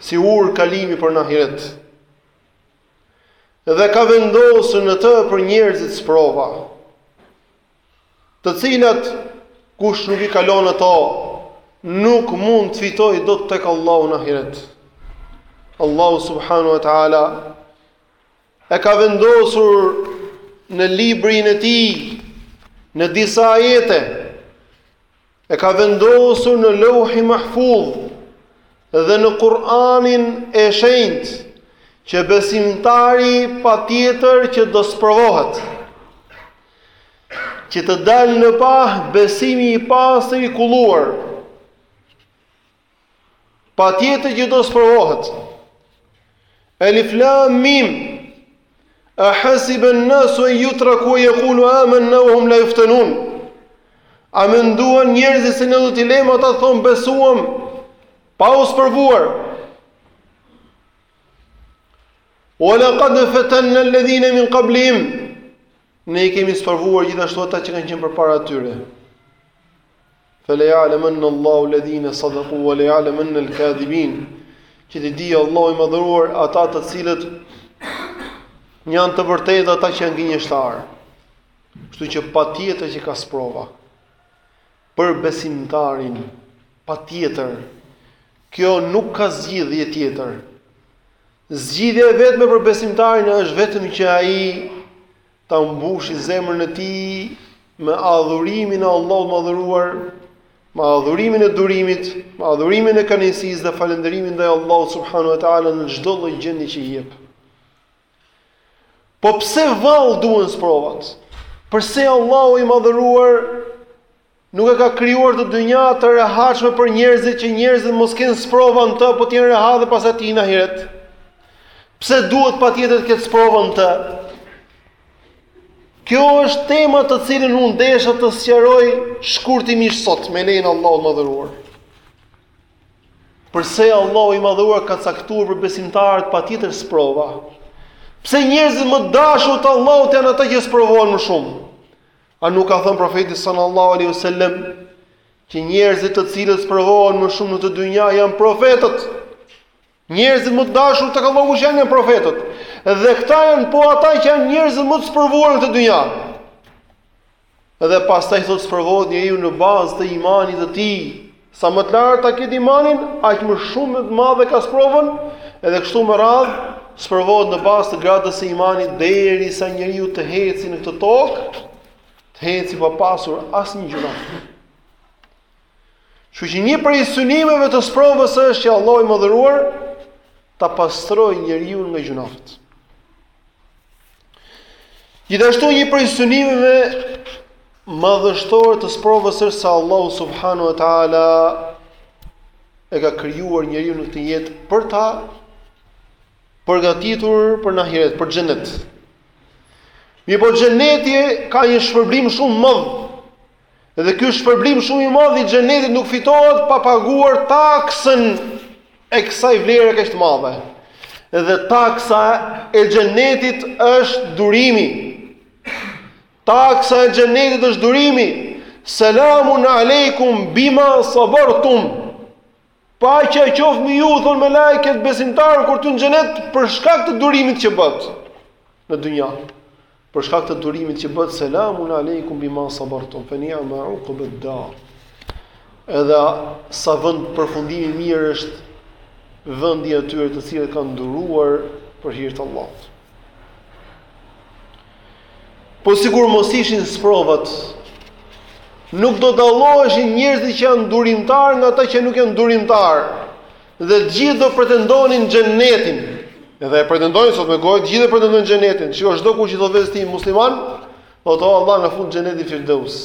si urë kalimi për në ahiret, dhe ka vendosur në të për njerëzit sprova, të cilat kush nuk i kalon ato, nuk mund të fitojë dot tek Allahu në ahiret. Allahu subhanahu wa taala e ka vendosur në librin e tij, në disa ajete, E ka vendosur në Lauhi Mahfudh dhe në Kur'anin e Shenjtë që besimtari patjetër që do sprovohet. Që të dalë në pah besimi i pastër i kulluar. Patjetër që do sprovohet. Elif lam mim. A hasiba an-nasu an yutraku an yaqulu amanna wa hum la yuftanun. A menduan njerëzit se ne do t'i lëmë ata të thonë besuam pa u sprovuar? Wa laqad fatanna alladhina min qablihim. Ne i kemi sprovuar gjithashtu ata që kanë qenë përpara tyre. Fe le ja'lemenna Allahu alladhina sadaqu wa le'ja'lemenna al-kadhibin. Që t'i dijë Allahu i madhëruar ata të cilët janë të vërtetë dhe ata që janë gënjeshtarë. Kështu që patjetër që ka sprova për besimtarin, patjetër. Kjo nuk ka zgjidhje tjetër. Zgjidhja e vetme për besimtarin është vetëm që ai ta mbushë zemrën e tij me adhurimin e Allahut të Madhëruar, me adhurimin e durimit, me adhurimin e kënaqësisë dhe falënderimin ndaj Allahut subhanahu wa taala në çdo lloj gjendje që i jep. Po pse vallë duhen sprovat? Përse Allahu i madhëruar Nuk e ka krijuar këtë dynja të rehatshme për njerëzit që njerëzit mos kenë sprova në të, po të jenë rehat e pastaj të hyjnë në ahiret. Pse duhet patjetër të ketë sprova në të? Kjo është tema të cilën unë desha të sqaroj shkurtimisht sot me lejen e Allahut të madhëruar. Përse Allahu i madhëruar ka caktuar për besimtarët patjetër sprova? Pse njerëzit më të dashur të Allahut janë ata që sprovohen më shumë? A nuk ka thënë profeti sallallahu alaihi wasallam që njerëzit të cilët sprovohen më shumë në këtë dynja janë profetët. Njerëzit më të dashur tek Allahu që janë janë profetët. Dhe këta janë po ata që janë njerëzit më të sprovuar në këtë dynja. Dhe pastaj thotë sprovohet njeriu në bazë të imanit të tij, Sa më të lartë ta ketë imanin, aq më shumë të madhe ka sprovën, edhe kështu me radhë, sprovohet në bazë të gradës së imanit derisa njeriu të heci në këtë tokë, të heci pa pasur asnjë gjunaf. Kështu që një prej synimeve të sprovës është që Allahu i madhëruar ta pastrojë njeriu nga gjunafet. Gjithashtu një prej synimeve madhështore të sprovës është se Allahu subhanahu wa taala e ka krijuar njeriu në këtë jetë për ta përgatitur për në ahiret, për xhenet. Mirëpo xheneti ka një shpërblim shumë të madh Dhe ky shpërblim shumë i madh i xhenetit nuk fitohet pa paguar taksën e kësaj vlere kaq të madhe. Dhe taksa e xhenetit është durimi. Taksa e xhenetit është durimi. Selamun alejkum bima sabartum. Paqja qoftë me ju, thonë melaiket besimtarëve kur hyjnë në xhenet për shkak të durimit që bëtë në dynja. Për shkak të durimit që bëtë, selamun alejkum bima sabartum, fe ni'ma ukbed da. Edhe sa vënd përfundimi i mirë është vëndi i atyre të cilët kanë duruar për hir të Allahut. Po sikur mos ishin sprovat, nuk do dalloheshin njerëzit që janë durimtarë nga ata që nuk janë durimtarë. Dhe të gjithë do pretendonin xhenetin. Edhe e pretendojnë sot me gojë, të gjithë pretendojnë xhenetin. Shiko çdokush që i thotë vetes musliman, po thotë Allahu na fut në xhenetin Firdaus.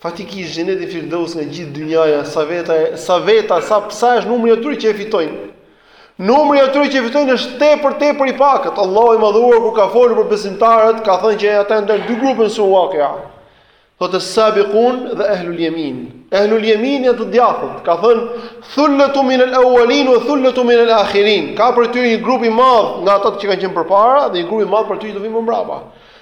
Faktikisht xheneti firdeus nga gjithë dynjaja sa veta sa veta sa sa është numri i atyre që e fitojnë. Numri i atyre që e fitojnë është tepër tepër i pakët. Allahu i madhëruar kur ka folur për besimtarët ka thënë që ata janë dy grupe në sura Waqi'a. Thotë sabiqun dhe ehlul yamin. Ehlul yamin janë të djathët. Ka thënë thullatu min al-awwalin wa thullatu min al-akhirin. Ka prej tyre një grup i madh nga ata që kanë qenë përpara dhe një grup i madh prej tyre që do vinë më mbrapa.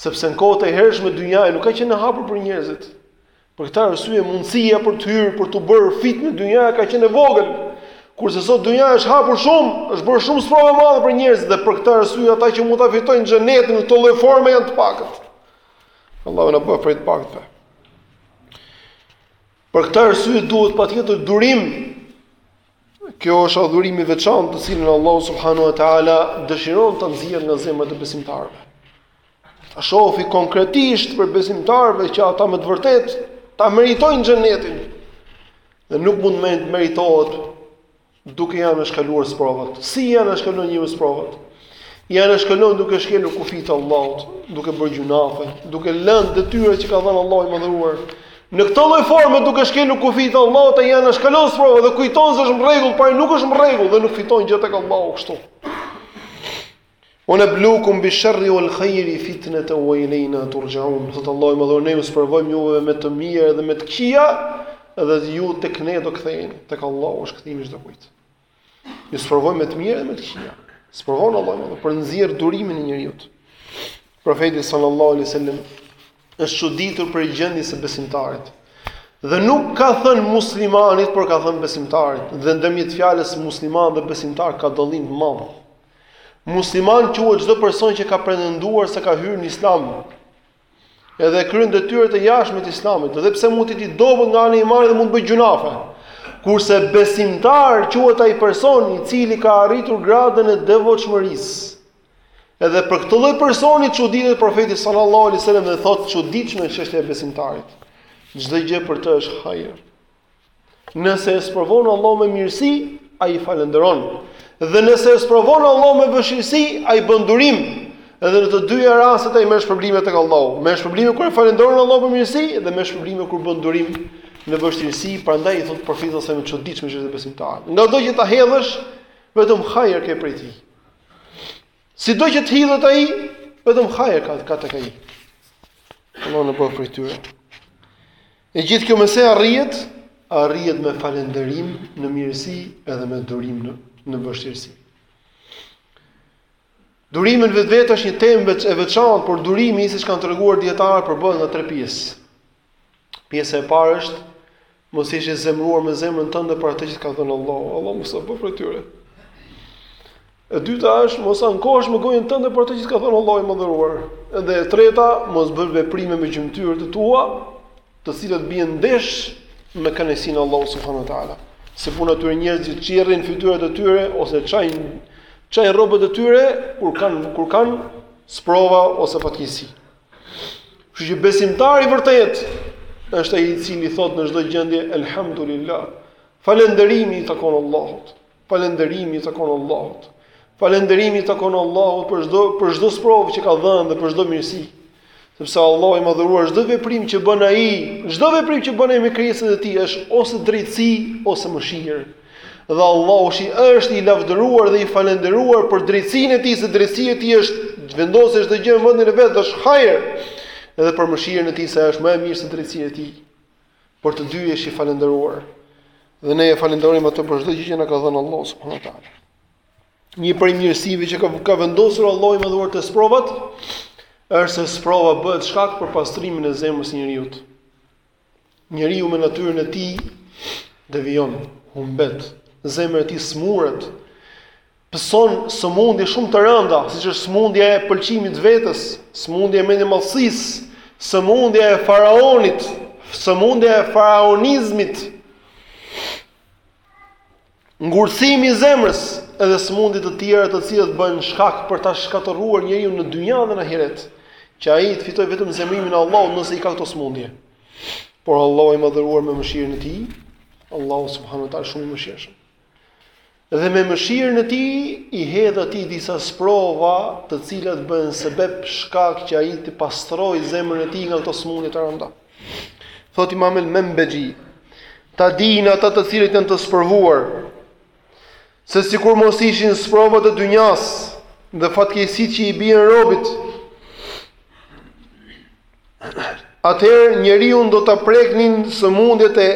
Sepse në kohët e hershme dynjaja nuk ka qenë e hapur për njerëzit. Për këtë arsye mundësia për të hyrë, për t'u bërë fitne dynjaja ka qenë e vogël. Kurse sot dynjaja është hapur shumë, është bërë shumë sprovë e madhe për njerëzit dhe për këtë arsye ata që mund ta fitojnë xhenetin në këtë lloj forme janë të pakët. Allahu na bëftë prej të paktëve. Për këtë arsye duhet patjetër durim Kjo është adhurim i veçantë të cilin Allahu subhanahu wa taala dëshiron ta nxjerrë nga zemrat e besimtarëve. Ta shofi konkretisht prej besimtarëve që ata me të vërtetë ta meritojnë xhenetin. Dhe nuk mund të meritohet duke i anashkaluar sprovat. Si i anashkalon njeriu sprovat? Janë shkallëzuar duke shkelur kufit të Allahut, duke bërë gjynahe, duke lënë detyrat që ka dhënë Allahu i madhëruar. Në këtë lloj forme duke shkelur kufit të Allahut, ai janë shkallëzuar sprova dhe kujton se është në rregull, por nuk është në rregull dhe nuk fiton gjë tek Allahu kështu. Wa nablukum bi sharri wal khairi fitnata wa ilayna turjaun. Thotë Allahu i madhëruar ne ju sprovojmë ju me të mirë dhe me të këqija dhe ju tek ne do ktheheni, tek Allahu është kthimi i çdokujt. Ju sprovojmë me të mirë dhe me të këqija. Sprovon Allahu i madhëruar për të nxjerrë durimin e njeriut. Profeti sallallahu alaihi wasallam është çuditur për gjendjen e besimtarit. Dhe nuk ka thënë muslimanit, por ka thënë besimtarit. Dhe ndërmjet fjalës musliman dhe besimtar ka dallim të madh. Musliman quhet çdo person që ka pretenduar se ka hyrë në Islam, Edhe kryen detyrat e jashtme të Islamit, edhe pse mund të jetë i dobët nga ana e imanit dhe mund të bëjë gjynahe. Kurse besimtar quhet ai person i cili ka arritur gradën e devotshmërisë. Edhe për këtë lloj personi çuditet profeti sallallahu alaihi wasallam dhe thotë e çuditshme çështja e besimtarit. Çdo gjë për të është hajër. Nëse e sprovon Allahu me mirësi, ai falënderon. Dhe nëse e sprovon Allahu me vështirësi, ai bën durim. Edhe në të dyja rastet ai merr shpërblime tek Allahu. Merr shpërblime kur e falënderon Allahu për mirësi dhe merr shpërblime kur bën durim në vështirësi, prandaj thotë profeti sa e çuditshme çështja e besimtarit. Ngado që ta hedhësh, vetëm hajër ke prej tij. Sido që të hidhet ai, vetëm hajër ka ka tek ai. Allahu na bëftë prej tyre. E gjithë kjo me se arrihet, arrihet me falënderim në mirësi edhe me durim në në vështirësi. Durimi në vetvete është një temë e veçantë, por durimi, siç kanë treguar dijetarët, përbëhet nga tre pjesë. Pjesa e parë është mos jesh i zemëruar me zemrën tënde për atë që të ka dhënë Allahu. Allahu mos na bëftë prej tyre. E dyta është mos ankohesh me gojën tënde për atë që të ka dhënë Allahu i Madhëruar. Dhe e treta, mos bësh veprime me gjymtyrët e tua, të cilat bien ndesh me kënaqësinë e Allahut subhanuhu teala. Si puna e atyre njerëzve që çirrin fytyrat e tyre ose çajnë çajnë rrobat e tyre kur kanë kur kanë sprova ose fatkeqësi. Kështu që besimtari i vërtetë është ai i cili thotë në çdo gjendje elhamdulillah. Falënderimi i takon Allahut. Falënderim i takon Allahut. Falënderimi i takon Allahut për çdo për çdo sprovë që ka dhënë dhe për çdo mirësi. Sepse Allahu i madhëruar çdo veprim që bën ai, çdo veprim që bën ai me krijesat e tij është ose drejtësi ose mëshirë. Dhe Allahu shi është i lavdëruar dhe i falënderuar për drejtësinë e tij, se drejtësia e tij është vendos çdo gjë në vendin e vet, është hajër. Edhe për mëshirën e tij se është më e mirë se drejtësia e tij. Për të dyja është i falënderuar. Dhe ne e falënderojmë atë për çdo gjë që na ka dhënë Allahu subhanahu wa taala. Një prej mirësive që ka, ka vendosur Allahu i madhëruar te sprovat është se sprova bëhet shkak për pastrimin e zemrës së njeriut. Njeriu me natyrën e tij devijon, humbet, zemra e tij smuret. pëson sëmundje shumë të rënda, siç është sëmundja e pëlqimit të vetes, sëmundja e mendjemadhësisë, sëmundja e faraonit, sëmundja e faraonizmit, ngurtësimi i zemrës edhe sëmundje të tjera të cilat bëhen shkak për ta shkatërruar njeriun në dynja dhe në ahiret, që ai të fitojë vetëm zemrimin e Allahut nëse i ka këto sëmundje. Por Allahu i madhëruar me mëshirën e tij, Allahu subhanuhu teala shumë i mëshirshëm. Dhe me mëshirën e tij i hedh atij disa sprova, të cilat bëhen sebeb shkak që ai të pastrojë zemrën e tij nga këto sëmundje të rënda. Thotë Imam el Membexhi, ta dinë ata të cilët janë të sprovuar, se sikur mos ishin sprovat e dynjas dhe fatkeqësitë që i bien robit, atëherë njeriun do ta preknin sëmundjet e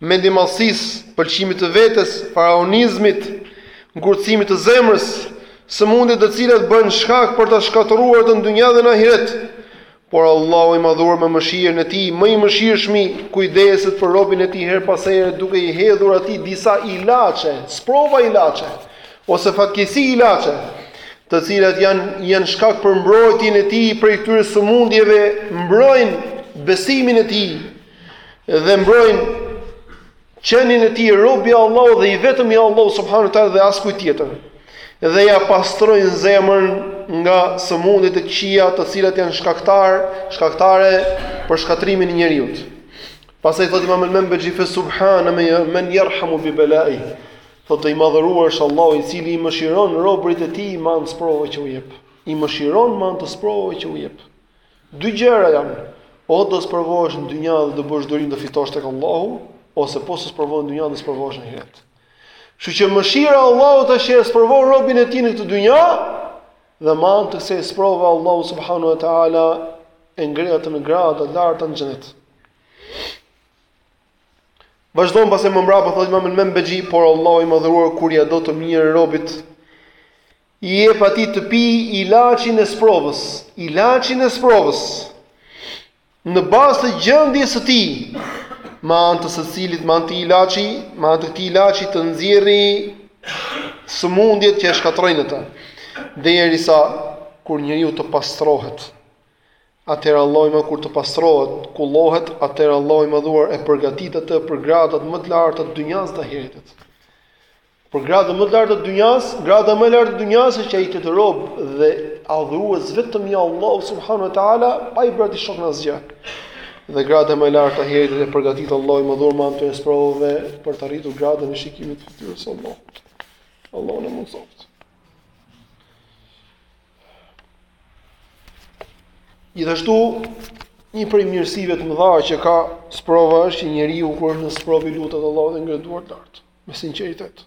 mendjemadhësisë, pëlqimit të vetes, faraonizmit, ngurtësimit të zemrës, sëmundje të cilat bëhen shkak për ta shkatërruar atë në dynja dhe në ahiret. Por Allahu i Madhëruar me mëshirën e Tij, më i Mëshirshmi, kujdeset për robin e Tij herë pas here duke i hedhur atij disa ilaçe, sprova ilaçe, ose fatkeqësi ilaçe, të cilat janë janë shkak për mbrojtjen e tij prej këtyre sëmundjeve, mbrojnë besimin e tij. dhe mbrojnë qenien e tij rob i Allahut dhe vetëm i Allahut subhanahu wa taala dhe askujt tjetër. Dhe ia pastrojnë zemrën nga sëmundjet e këqija, të cilat janë shkaktar, shkaktare për shkatërrimin e njeriut. Pastaj thotë Imam el Membexhi fe subhana man yarhamu bi bala'i. Thotë i madhëruar është Allahu i cili i mëshiron robërit e tij me anë të sprovave që u jep. I mëshiron me anë të sprovave që u jep. Dy gjëra janë, o do sprovohesh në dynja dhe do bësh durim të fitosh tek Allahu, ose po s'u sprovove në dynja do sprovohesh në ahiret. Kështu që mëshira e Allahut është që e sprovon robin e tij në këtë dynja dhe me anë të kësaj sprove Allahu subhanahu wa taala e ngre atë në grada të larta në xhenet. Vazhdon pastaj më mbrapa thotë Imam el Membexhi, por Allahu i madhëruar kur ia do të mirën robit I jep atij të pijë ilaçin e sprovës, ilaçin e sprovës, në bazë të gjendjes së tij, me anë të së cilit, me anë të të ilaçit, me anë të këtij ilaçi të nxjerri sëmundjet që e shkatërrojnë atë. Derisa kur njeriu të pastrohet, atëherë Allahu i Ma kur të pastrohet, kullohet, atëherë Allahu i Madhëruar e përgatit atë për gradat më të larta të dynjas dhe të ahiretit. Për gradën më të lartë të dynjas, grada më e lartë e dynjas është që ai të jetë rob dhe adhurues vetëm i Allahu subhanahu wa taala, pa i bërë atij shok në asgjë. Dhe grada më e lartë e ahiretit e përgatit Allahu i Madhëruar me anë të sprovave për të arritur gradën e shikimit të fytyrës së Allahut. Allahu na mundësoftë. Gjithashtu një prej mirësive të mëdha që ka sprova është që njeriu kur është në sprovë i lutet Allahut dhe ngre duart lart. me sinqeritet.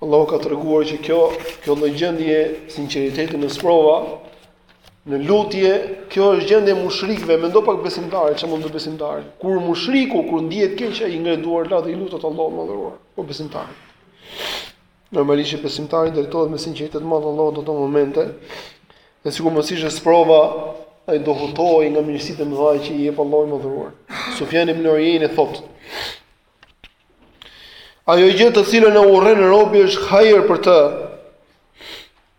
Allahu ka treguar që kjo kjo lloj gjendje sinqeriteti në sprova në lutje, kjo është gjendja e mushrikëve, mendo pak besimtari, çfarë mund të besimtari. Kur mushriku kur ndihet keq ai ngre duart lart dhe i lutet Allahut të Madhëruar, po besimtari. Normalisht besimtari drejtohet me sinqeritet të madh Allahut në ato momente. Dhe sikur mos ishte sprova, ai do hutohej nga mirësitë e mëdha që i jep Allahu i Madhëruar. Sufjan ibn Uyeyne thotë: Ajo gjë të cilën e urren robi është hajër për të.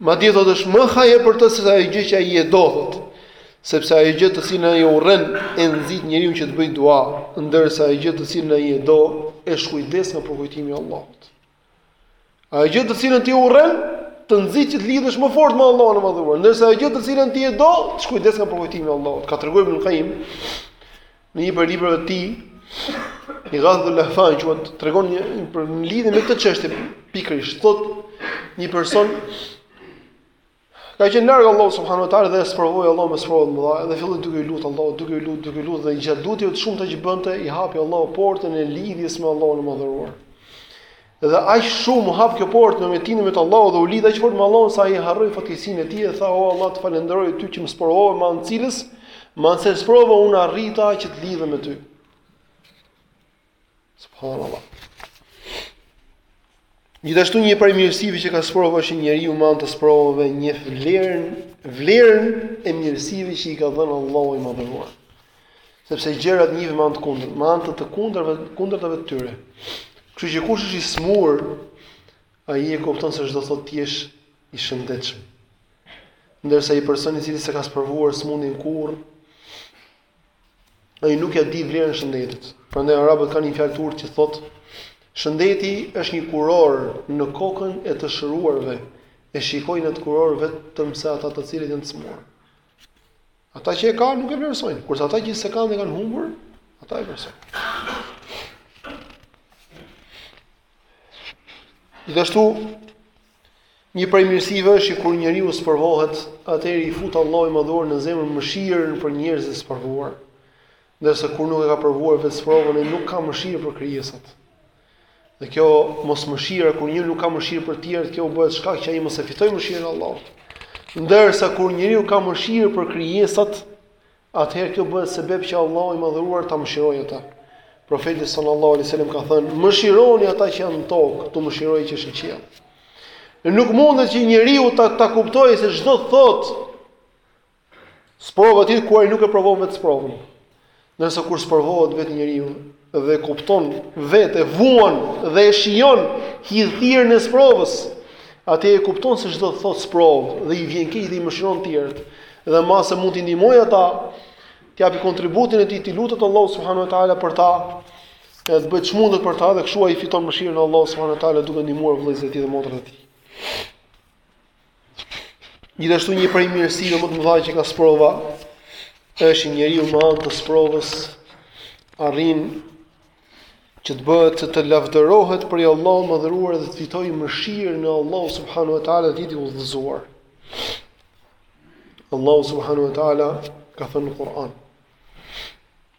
Madje thotë është më hajër për të se ajo gjë që ai e do, thotë, sepse ajo gjë të cilën ai e urren e nxit njeriun që të bëjë dua, ndërsa ajo gjë të cilën ai e do e shkujdes nga përkujtimi i Allahut. Ajo gjë të cilën ti urren, të nxit që të lidhesh më fort me Allahun e Madhëruar, ndërsa ajo gjë të cilën ti e do, të shkujdes nga përkujtimi i Allahut. Ka treguar Ibn Qayyim në një prej librave të tij, Ighathatul Lahfan, që tregon një për në lidhje me këtë çështje pikërisht, thotë një person Ka qenë larg Allahut subhanahu wa taala dhe e sprovoi Allahu me sprova të mëdha dhe filloi duke iu lutur Allahut, duke iu lutur, duke iu lutur dhe gjatë lutjeve të shumta që bënte i hapi Allahu portën e lidhjes me Allahun e Madhëruar. Dhe aq shumë u hap kjo portë në mes tij, në mes të Allahut dhe u lidh aq fort me Allahun sa ai harroi fatkeqësinë e tij dhe tha o Allah të falënderoj ty që më sprovove me anë të cilës me anë të kësaj sprove unë arrita që të lidhem me ty. Subhanallah. Gjithashtu një prej mirësive që ka sprova është që njeriu me anë të sprovave njeh vlerën, vlerën e mirësive që i ka dhënë Allahu i Madhëruar. Sepse gjërat njihen me anë të kundërt, me anë të të kundërve, kundërtave të tyre. Kështu që kush është i smur, ai e kupton se ç'do të thotë të jesh i shëndetshëm. Ndërsa ai personi i cili s'e ka sprovuar smundjen kurrë, Ai nuk ja di vlerën e shëndetit. Prandaj arabët kanë një fjalë t'urtë që thotë Shëndeti është një kurorë në kokën e të shëruarve, e shikojnë atë kurorë vetëmse ata të cilët janë të sëmurë. Ata që e kanë nuk e vlerësojnë, kurse ata që s'e kanë dhe e kanë humbur, ata e vlerësojnë. Gjithashtu Një prej mirësive është që kur njeriu sprovohet, atëherë i fut Allahu i Madhëruar në zemër mëshirën për njerëzit e sprovuar. Ndërsa kur nuk e ka provuar vetë sprovën, ai nuk ka mëshirë për krijesat. Dhe kjo mos mëshira kur njeriu nuk ka mëshirë për të tjerët, kjo u bëhet shkak që ai mos e fitojë mëshirën e Allahut. Ndërsa kur njeriu ka mëshirë për krijesat, atëherë kjo bëhet sebeb që Allahu i Madhëruar ta mëshirojë atë. Profeti sallallahu alaihi wasallam ka thënë: "Mëshironi ata që janë në tokë, t'ju mëshirojë që është në qiell." Nuk mundet që njeriu ta ta kuptojë se çdo të thotë sprova deri kur ai nuk e provon vetë sprovën. Ndërsa kur sprovohet vetë njeriu, dhe e kupton vetë, e vuan dhe e shijon hidhësirën e sprovës, atëherë e kupton se çdo të thotë sprovë dhe i vjen keq dhe i mëshiron të tjerët. Dhe mbase mund t'i ndihmojë ata të japi kontributin e tij, t'i lutet Allahut subhanahu wa taala për ta, e të bëjë ç'mundet për ta dhe kështu ai fiton mëshirën e Allahut subhanahu wa taala duke ndihmuar vëllezërit e tij dhe motrat e tij. Gjithashtu një prej mirësive më të mëdha që ka sprova është që njeriu me anë të sprovës arrin që të bëhet të, të lavdërohet prej Allahut të Madhëruar dhe të fitojë mëshirën e Allahut subhanahu wa taala dhe të jetë i udhëzuar. Allahu subhanahu wa taala ka thënë në Kur'an.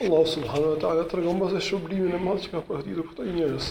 Allahu subhanahu wa taala tregon pastaj shpërblimin e madh që ka përgatitur për këta njerëz.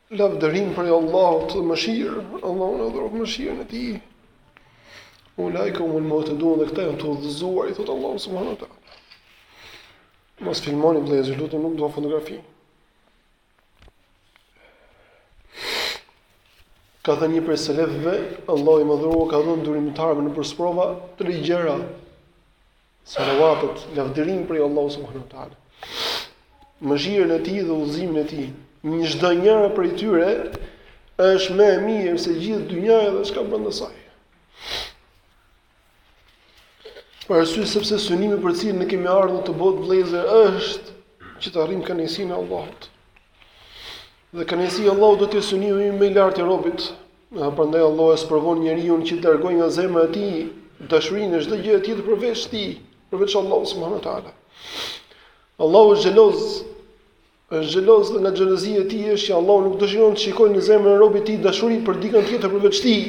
Lavdërim prej Allahut dhe mëshirë, Allahu na dhuroi mëshirën e Tij. Ulaike humul muhtedun dhe këta janë të udhëzuar, i thotë Allahu subhanahu wa taala. Mos filmoni vëllezër, lutem nuk dua fotografi. Ka thënë një prej selefëve, Allahu i Madhëruar u ka dhënë durimtarëve nëpër sprova tri gjëra. salavatet, lavdërim prej Allahut subhanahu wa taala. Mëshirën e tij dhe udhëzimin e tij. Një çdo njëra prej tyre është më e mirë se gjithë dynjaja dhe çka brenda saj. Për arsye sepse synimi për të cilin ne kemi ardhur në këtë botë vëllezër është që të arrijmë kënaqësinë e Allahut. Dhe kënaqësia e Allahut do të jetë synimi më i lartë i robit. Prandaj Allahu e sprovon njeriu që të largojë nga zemra e tij dashurinë e çdo gjëje tjetër përveç ti, përveç Allahut subhanuhu teala. Allahu është xheloz. Është xheloz dhe nga xhelozia e tij është që Allahu nuk dëshiron të shikojë në zemrën e robit të tij dashuri për dikënd tjetër përveç tij.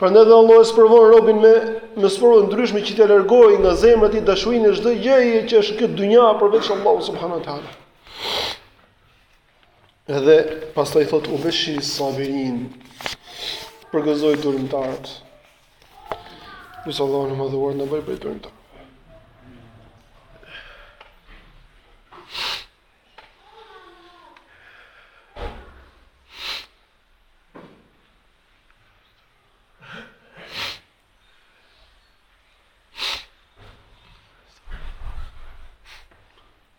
Prandaj dhe Allahu e sprovon robin me me sprova ndryshme që të largojë nga zemra e tij dashurinë e çdo gjëje që është këtë dynja përveç Allahut subhanuhu teala. Edhe pastaj thotë ue beshiris sabirin Përgëzoji durimtarët Nësë Allahu i madhëruar na bëj prej durimtarët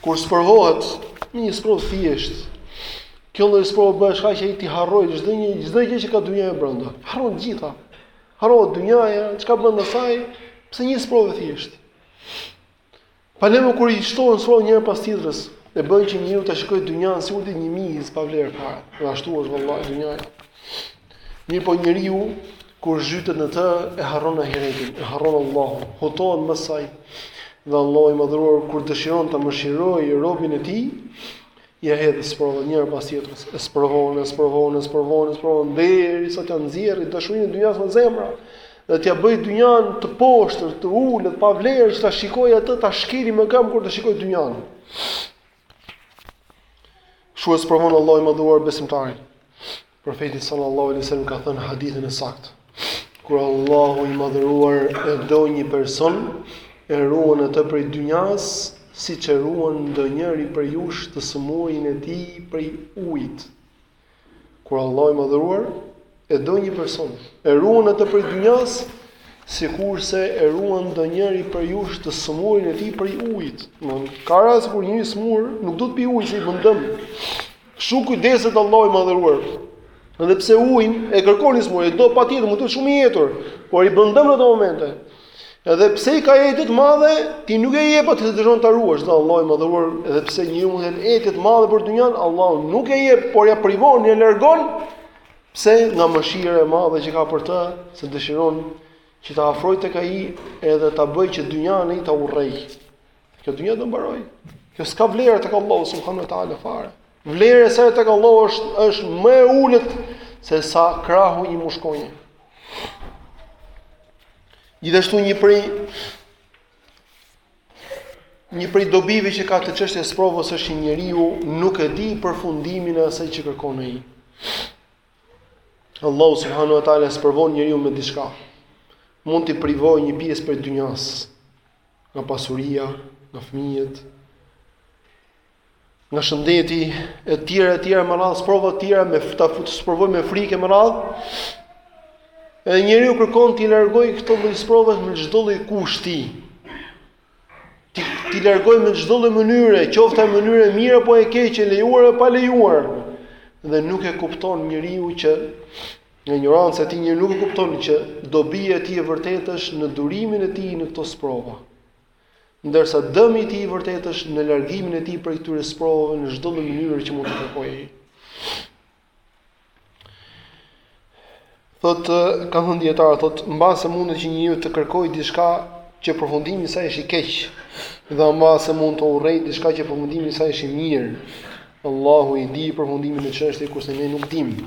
Kur sprovohet me një sprovë thjesht, kjo lloj sprove bëhet shkak që ai t'i harrojë çdo një çdo gjë që ka dynjaja brenda. Harrohet gjitha. Harrohet dynjaja, çka brenda saj, pse një sprovë thjesht. Pa le më kur i shtohen sprovat njëra pas tjetrës, e bën që njeriu ta shikojë dynjan sikur të një mizë pa vlerë fare. Po ashtu është vallahi dynjaja. Mirëpo njeriu kur zhytet në të e harron ahiretin, e harron Allahun, hutohet me saj. Dhe Allahu i madhëruar kur dëshiron ta mëshirojë robin e tij, ia hedh sprovën njëra pas tjetrës, e sprovon, e sprovon, e sprovon, e sprovon derisa t'ia nxjerrë dashurinë e dynjas nga zemra. Dhe t'ia bëjë dynjan të poshtër, të ulët, pa vlerë, ta shikojë atë, ta shkeli me kam kur ta shikojë dynjan. Shtu e sprovon Allahu i madhëruar besimtarin. Profeti sallallahu alaihi wasallam ka thënë hadithin e saktë. Kur Allahu i madhëruar e do një person, e ruan atë prej dynjas, siç e ruan ndonjëri prej jush të sëmurin e tij prej ujit. Kur Allahu i Madhëruar e do një person, e ruan atë prej dynjas, sikurse e ruan ndonjëri prej jush të sëmurin e tij prej ujit. Ka raste kur një i smur nuk do të pijë ujë se i bën dëm. Kështu kujdeset Allahu i Madhëruar. Edhe pse ujin e kërkon i smur, e do patjetër, mund të jetë shumë i etur, por i bën dëm në ato momente. Edhe pse ai ka etje të madhe, ti nuk e jep atë se dëshiron ta ruash, dhe Allahu i madhëruar, edhe pse njeriu mund të ketë etje të madhe për dynjan, Allahu nuk ia jep, por ia privon, ia largon. Pse nga mëshira e madhe që ka për të, se dëshiron që ta afrojë tek ai edhe ta bëjë që dynjan ai ta urrejë. Kjo dynja do mbarojë. Kjo s'ka vlerë tek Allahu subhanahu wa taala fare. Vlera e saj tek Allahu është është më e ulët se sa krahu i një mushkonje. Gjithashtu një prej një prej dobive që ka të çështja e sprovës është që njeriu nuk e di përfundimin e asaj që kërkon ai. Allahu subhanahu wa taala sprovon njeriu me diçka. Mund t'i privojë një pjesë prej dynjasë, nga pasuria, nga fëmijët, nga shëndeti e tjera e tjera me radhë sprova të tjera mund ta sprovojë me frikë me radhë. Edhe njeriu kërkon t'i largojë këto lloj sprova me çdo lloj kushti. T'i largojë me çdo lloj mënyre, qoftë mënyrë e mirë apo e keqe, e lejuar apo e palejuar. Dhe nuk e kupton njeriu që nga injoranca e tij njeriu nuk e kupton që dobia e tij e vërtetë është në durimin e tij në këto sprova. Ndërsa dëmi i tij i vërtetë është në largimin e tij prej këtyre sprovave në çdo lloj mënyre që mund të kërkojë ai. Thot kanë thënë dijetarët, thot mbase mund që njeriu të kërkojë diçka që përfundimi i saj është i keq. Dhe mbase mund të urrejë diçka që përfundimi i saj është i mirë. Allahu e di përfundimin e çështjes kurse ne nuk dimë.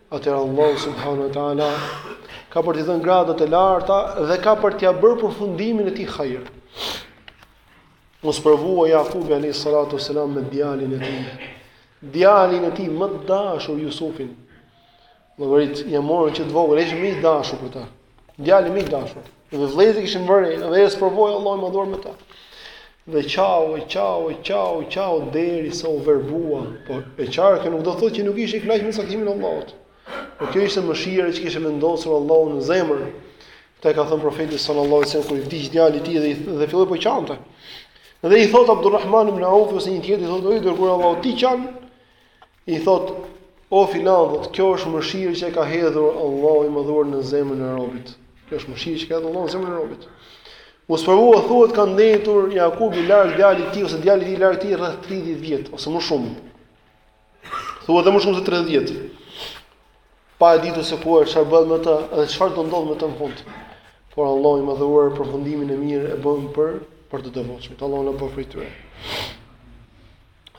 Atëherë Allahu subhanahu wa taala ka për t'i dhënë grada të larta dhe ka për t'ia bërë përfundimin e tij hajër. U sprovua Jakubi alayhi salatu selam me djalin e tij. Djalin e tij më të dashur Yusufin. Llogarit ia morën që të vogël, ishte më i dashur për ta. Djali më i dashur. Dhe vëllezërit kishin vënë dhe e sprovoi Allahu i Madhëruar me ta. Dhe qau, qau, qau, qau derisa u verbua. Po e qara, kjo nuk do thotë që nuk ishte i kënaqur me caktimin e Allahut. Po kjo ishte mëshira që kishte vendosur Allahu në zemër. Këtë ka thënë profeti sallallahu alajhi wasallam kur i vdiq djali i tij dhe dhe filloi po qante. Dhe i thot Abdulrahman ibn Auf ose një tjetër i thot o i dërguar i Allahut ti qan I thotë, O filan, thotë, kjo është mëshira që e ka hedhur Allahu i Madhëruar në zemrën e robit. Kjo është mëshira që ka hedhur Allahu në zemrën e robit. U sprovua thuhet ka ndejtur Jakubi larg djalit të tij ose djali i tij larg tij rreth 30 vjet ose më shumë. Thuhet edhe më shumë se 30 vjet. Pa e ditur se ku është, çfarë bëhet me të, edhe çfarë do ndodh me të në fund. Por Allahu i Madhëruar përfundimin e mirë e bën për për të devotshmit. Allahu na bëftë prej tyre.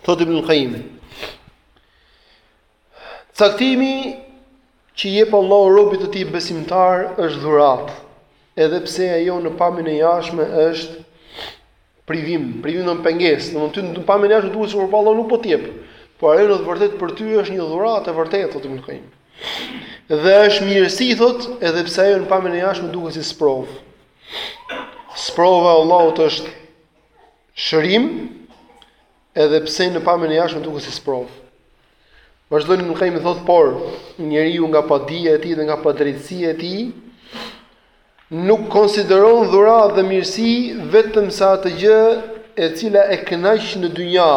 Thotë Ibn Qayyim. Caktimi që jep Allahu robit të tij besimtar është dhuratë, edhe pse ajo në pamjen e jashtme është privim, privim domethënë pengesë. Domethënë ty në pamjen e jashtme duket sikur Allahu nuk po të jep. Por ajo në të vërtetë për ty është një dhuratë e vërtetë, thotë Ibn Qayyim. Dhe është mirësi thotë, edhe pse ajo në pamjen e jashtme duket si sprovë. Sprova e Allahut është shërim edhe pse në pamjen e jashtme duket si sprovë. Vazhdon Ibn Qayyim thotë por njeriu nga padia e tij dhe nga padrejtësia e tij nuk konsideron dhuratë dhe mirësi vetëm se atë gjë e cila e kënaq në dynja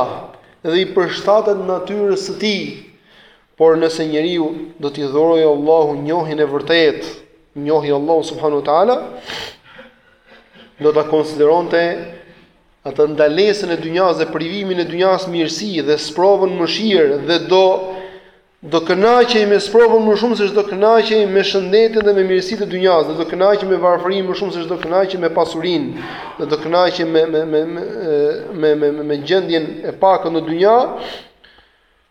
dhe i përshtatet natyrës së tij, Por nëse njeriu do t'i dhurojë Allahu njohjen e vërtetë, njohjen e Allahut subhanahu wa taala, do ta konsideronte atë ndalesën e dynjas dhe privimin e dynjas mirësi dhe sprovën mëshirë dhe do do kënaqej me sprovën më shumë se ç'do kënaqej me shëndetin dhe me mirësitë e dynjas dhe do kënaqej me varfërinë më shumë se ç'do kënaqej me pasurinë dhe do kënaqej me me me me me, me, me gjendjen e pakët në dynja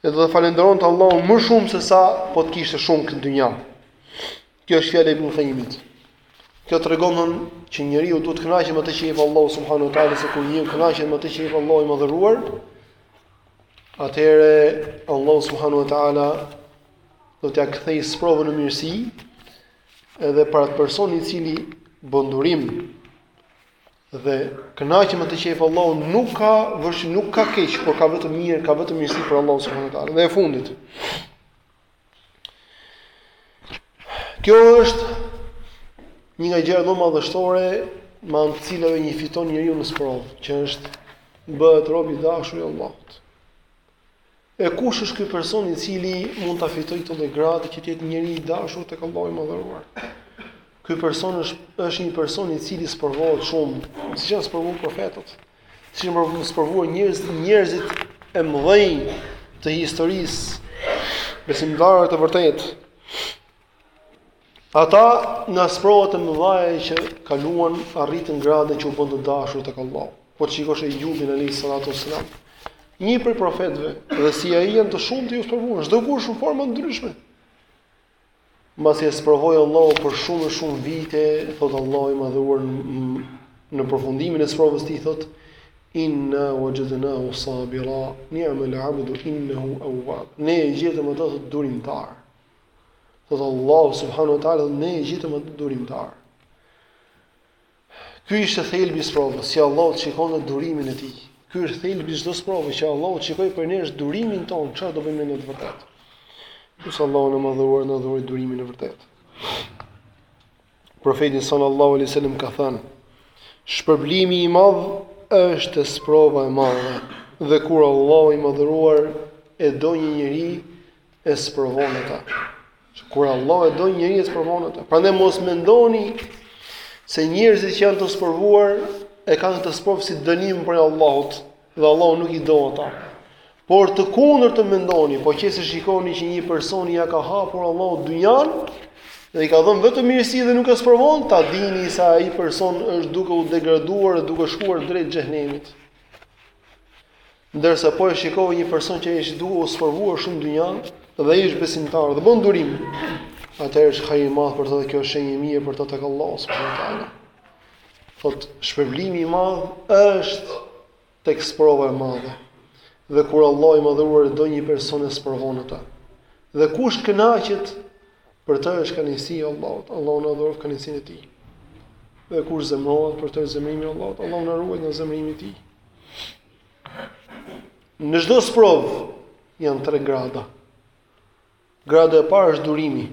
Dhe do ta falënderonte Allahun më shumë se sa po të kishte shumë në këtë dynja. Kjo është fjala e Ibn Qayyimit. Kjo tregon që njeriu duhet të kënaqet me atë që i jep Allahu subhanu ta'ala se kur njeriu kënaqet me atë që i jep Allahu i madhëruar, atëherë, Allahu subhanu ta'ala do t'ia kthejë sprovën në mirësi edhe për atë person i cili bën durim Dhe kënaqet me atë që i jep Allahu nuk ka vësh nuk ka keq, por ka vetëm mirë, ka vetëm mirësi prej Allahut subhanahu wa taala. Dhe e fundit. Kjo është një nga gjërat më madhështore me anë të cilave një fiton njeriu në sprovë, që është bëhet rob i dashur i Allahut. E kush është ky person i cili mund ta fitojë këtë lloj grade që të jetë njeri i dashur tek Allahu i Madhëruar? Ky person është është një person i cili sprovohet shumë, siç janë sprovuar profetët, siç janë sprovuar njerëz, njerëzit e mëdhenj të historisë, besimtarë të vërtetë. Ata nga sprovat e mëdhaja që kaluan arritën gradën që u bënë të dashur tek Allahu. Po të shikosh Ejubin alejhi salatu wasalam. Një prej profetëve dhe si ai janë të shumtë që u sprovuan, çdokush në forma të ndryshme. Mbasi e sprovoi Allahu për shumë e shumë vite, thotë Allahu i madhëruar në përfundimin e sprovës tij thotë inna wajadnahu sabira ni'mal 'abdu innahu awwab. Ne e gjetëm atë durimtar. Thotë Allahu subhanahu wa taala, ne e gjetëm atë durimtar. Ky ishte thelbi i sprovës, që Allahu të shikonte durimin e tij. Ky është thelbi i çdo sprove që Allahu të shikojë prej nesh durimin tonë, çfarë do bëjmë në të vërtetë. Lus Allahun e madhëruar t'na dhurojë durimin e vërtetë. Profeti sallallahu alaihi wasallam ka thënë: Shpërblimi i madh është te sprova e madhe. Dhe kur Allahu i madhëruar e do një njeri, e sprovon ata. Kur Allahu e do njeriu e sprovon ata. Prandaj mos mendoni se njerëzit që janë të sprovuar e kanë atë sprovë si dënim prej Allahut dhe Allahu nuk i do ata. Por të kundërtën mendoni, po qe se shikoni që një person ia ka hapur Allahu dynjan dhe i ka dhënë vetëm mirësi dhe nuk e sprovon, ta dini se ai person është duke u degraduar dhe duke shkuar drejt xhehenemit. Ndërsa po e shikove një person që është duke u sprovuar shumë në dynja dhe ai është besimtar dhe bën durim. Atëherë është hajër i madh për të dhe kjo është shenjë e mirë për të tek Allahu subhanahu wa taala. Thotë shpërblimi i madh është tek sprova e madhe. Dhe kur Allahu i madhëruar do një person e sprovon atë. Dhe kush kënaqet për të është kënaqësia e Allahut. Allahu na dhuroftë kënaqësinë e tij. Dhe kush zemërohet për të zemërimi i Allahut, Allahu na ruajt nga zemërimi i tij. Në çdo sprovë janë tre grada. Grada e parë është durimi.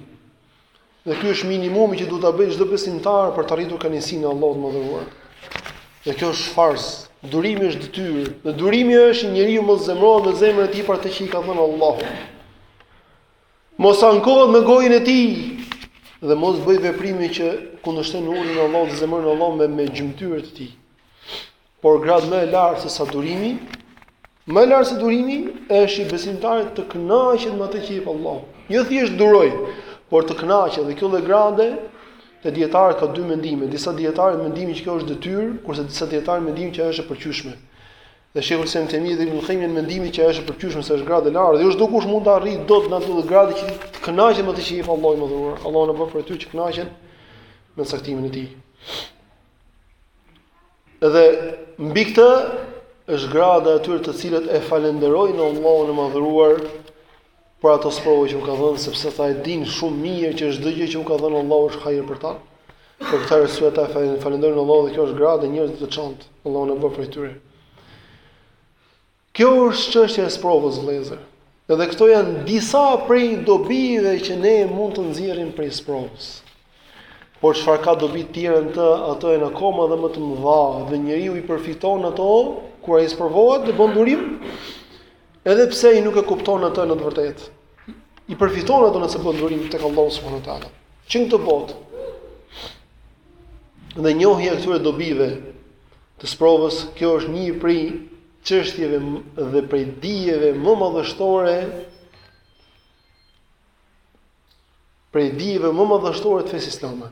Dhe ky është minimumi që duhet ta bëjë çdo besimtar për të arritur kënaqësinë e Allahut të madhëruar. Dhe kjo është farz. Durimi është detyrë. Dhe durimi është njeriu mos zemrohet me zemrën e tij për atë që i ka dhënë Allahu. Mos ankohet me gojën e tij dhe mos bëjë veprime që kundërshtojnë urdhrin e Allahut dhe zemërojnë Allahun me me gjymtyrët e tij. Por gradë më e lartë se sa durimi, më e lartë se durimi është që besimtari të kënaqet me atë që jep Allahu. Jo thjesht të durojë, por të kënaqet dhe kjo lloj grade te dietarët ka dy mendime. Disa dietarë mendojnë që kjo është detyrë, kurse disa dietarë mendojnë që është e pëlqyeshme. Dhe shejhul islam Ibn Tejmije dhe Ibn Kajimi mendojnë që është e pëlqyeshme se është gradë e lartë, jo çdokush mund të arrijë dot në atë lloj grade që të kënaqet me atë që jep Allahu i madhëruar. Allahu na bëftë prej atyre që kënaqen me caktimin e tij. Edhe mbi këtë është grada e atyre të cilët e falënderojnë Allahun e Madhëruar për ato sprova që u ka dhënë, sepse ata e dinë shumë mirë që çdo gjë që u ka dhënë Allahu është hajër për ta. Për këtë arsye ata falënderojnë Allahun dhe kjo është grada e njerëzve të veçantë. Allahu na bëftë prej tyre. Kjo është çështja e sprovës vëllezër. Edhe këto janë disa prej dobive që ne mund të nxjerrim prej sprovës. Por çfarë ka dobi të tjera në të, ato janë akoma edhe më të mëdha dhe njeriu i përfiton ato kur ai sprovohet dhe bën durim, edhe pse ai nuk e kupton atë në të vërtetë. I përfiton ato nëse bën durim tek Allahu subhanahu wa taala. Që në këtë botë dhe njohja e këtyre dobive të sprovës, kjo është një prej çështjeve dhe prej dijeve më madhështore prej dijeve më madhështore të fesë islame.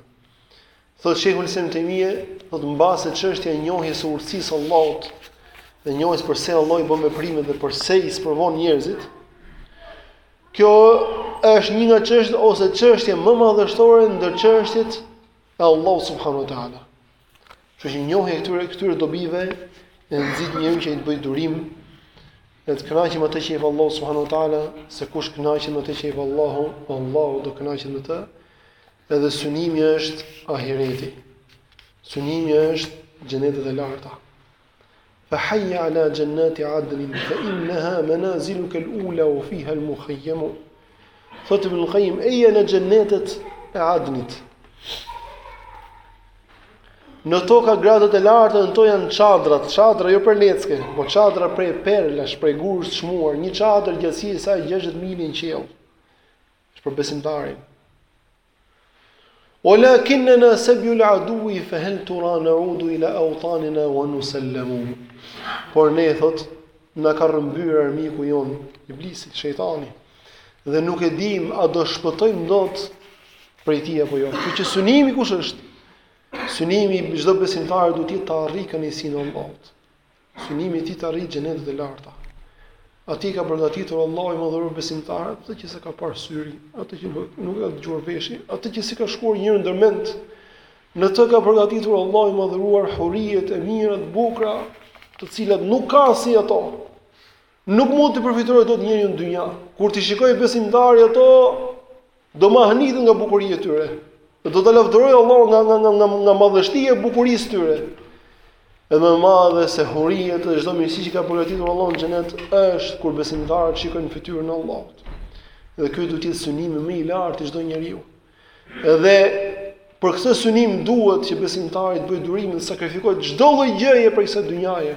Thot Shejhul Islam Ibn Tejmije, thotë mbase çështja e njohjes së urtësisë së Allahut dhe njohjes përse Allahu i bën veprimet dhe përse i sprovon njerëzit. Kjo është një nga çështjet ose çështja më madhështore ndër çështjet e Allahut subhanahu wa taala. Kështu që njohja e këtyre këtyre dobive e nxit njeriun që të bëjë durim e të kënaqet me atë që i vë Allahu subhanahu wa taala, se kush kënaqet me atë që i vë Allahu, Allahu do kënaqet me të. Edhe synimi është ahireti. Synimi është xhenetet e larta. Fa hayy ala jannat adn fa innaha manaziluk al ula wa fiha al mukhayyam. Thot Ibn al-Qayyim eja në xhennetet e Adnit. Në to ka gradat e larta, në to janë çadrat, çadra jo prej lecke, po çadra prej perlash, prej gurësh të çmuar, një çadër gjatësia e saj 60 milje në qiell. Është për besimtarin. Walakinna sabiu al-aduwi fa hal tura na'udu ila awtanina wa nusallamu. Por ne thot na ka rrëmbyer armiku jonë, iblisi, shejtani. Dhe nuk e dimë a do shpëtojmë dot prej tij apo jo. Po që synimi kush është? Synimi i çdo besimtari duhet të jetë të arrijë kënaqësinë e Allahut. Synimi i tij të arrijë xhenetet e larta. Atje ka përgatitur Allahu i madhëruar besimtarëve, atë që s'e ka parë syri, atë që nuk e ka dëgjuar veshi, atë që s'i ka shkuar njeriut ndër mend. Në të ka përgatitur Allahu i madhëruar hurijet e mira të bukura, të cilat nuk ka si ato. Nuk mund t'i përfytyrojë dot njeriu në dynja. Kur t'i shikojnë besimtarët ato, do mahniten nga bukuria e tyre. Dhe do ta lavdërojnë Allahun nga nga nga nga, nga madhështia e bukurisë së tyre. Edhe më e madhe se hurijet dhe çdo mirësi që ka përgatitur Allahu në xhenet është kur besimtarët shikojnë fytyrën e Allahut. Dhe ky duhet të jetë synimi më i lartë i çdo njeriu. Edhe për këtë synim duhet që besimtari të bëjë durim dhe të sakrifikojë çdo lloj gjëje prej kësaj dynjaje.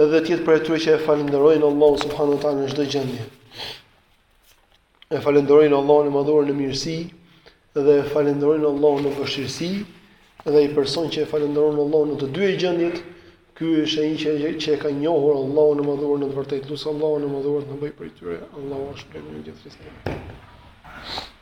Edhe të jetë prej atyre që e falenderojnë Allahun subhanahu wa ta'ala në çdo gjendje. E falenderojnë Allahun e madhëruar në mirësi dhe e falenderojnë Allahun në vështirësi dhe ai person që e falenderon Allahun në të dy gjendjet, ky është ai që që e ka njohur Allahun e madhëruar në të vërtetë. Lus Allahun e madhëruar të na bëjë prej tyre. Allahu është i gjithë.